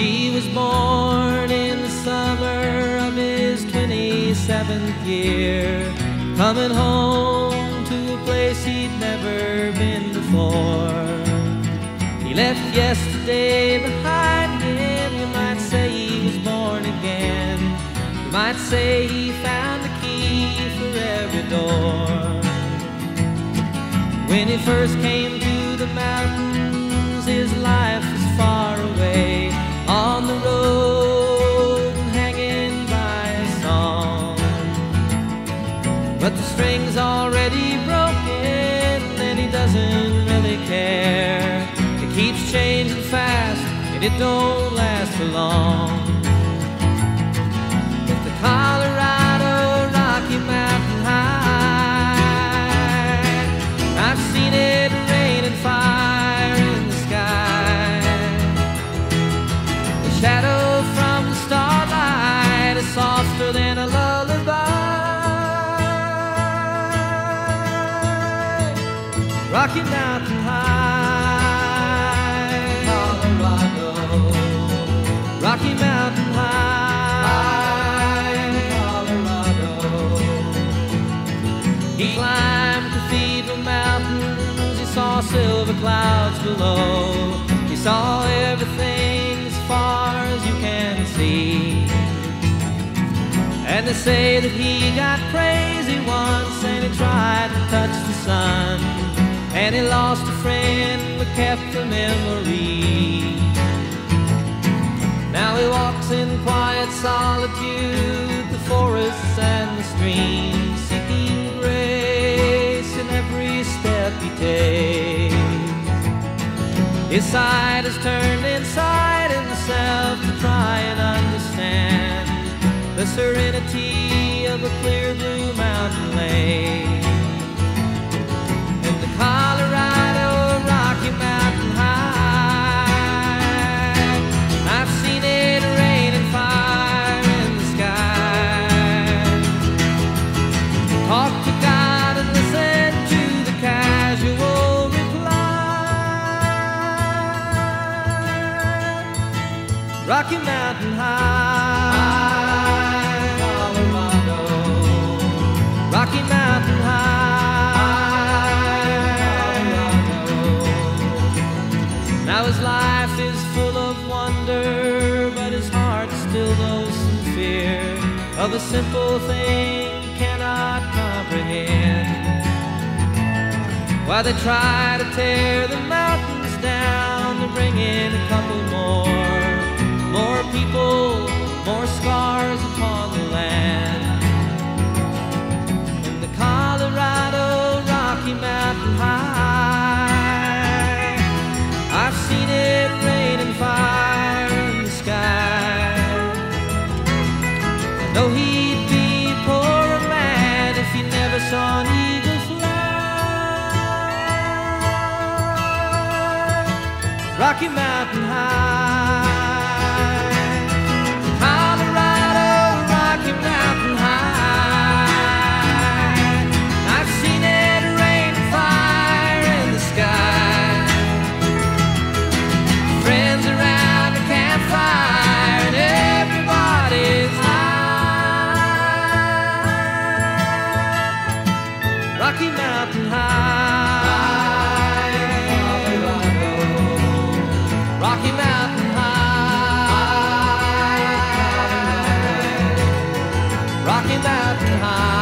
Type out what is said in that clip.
He was born in the summer of his 27th year, coming home to a place he'd never been before. He left yesterday behind him, you might say he was born again. You might say he found the key for every door. When he first came to the mountains, his life was far away hanging by a song. But the string's already broken, and he doesn't really care. It keeps changing fast, and it don't last for long. Rocky Mountain High, Colorado. Rocky Mountain High, Colorado. He climbed Cathedral Mountains, he saw silver clouds below. He saw everything as far as you can see. And they say that he got crazy once and he tried to touch the sun. And he lost a friend but kept a memory. Now he walks in quiet solitude, the forests and the streams, seeking grace in every step he takes. His side is turned inside himself to try and understand the serenity of a clear blue mountain lake. Rocky Mountain High, Colorado. Rocky Mountain High, Colorado. Now his life is full of wonder, but his heart still knows some fear of a simple thing cannot comprehend. Why they try to tear the mountains down to bring in a couple more Rocky Mountain High, Mountain High,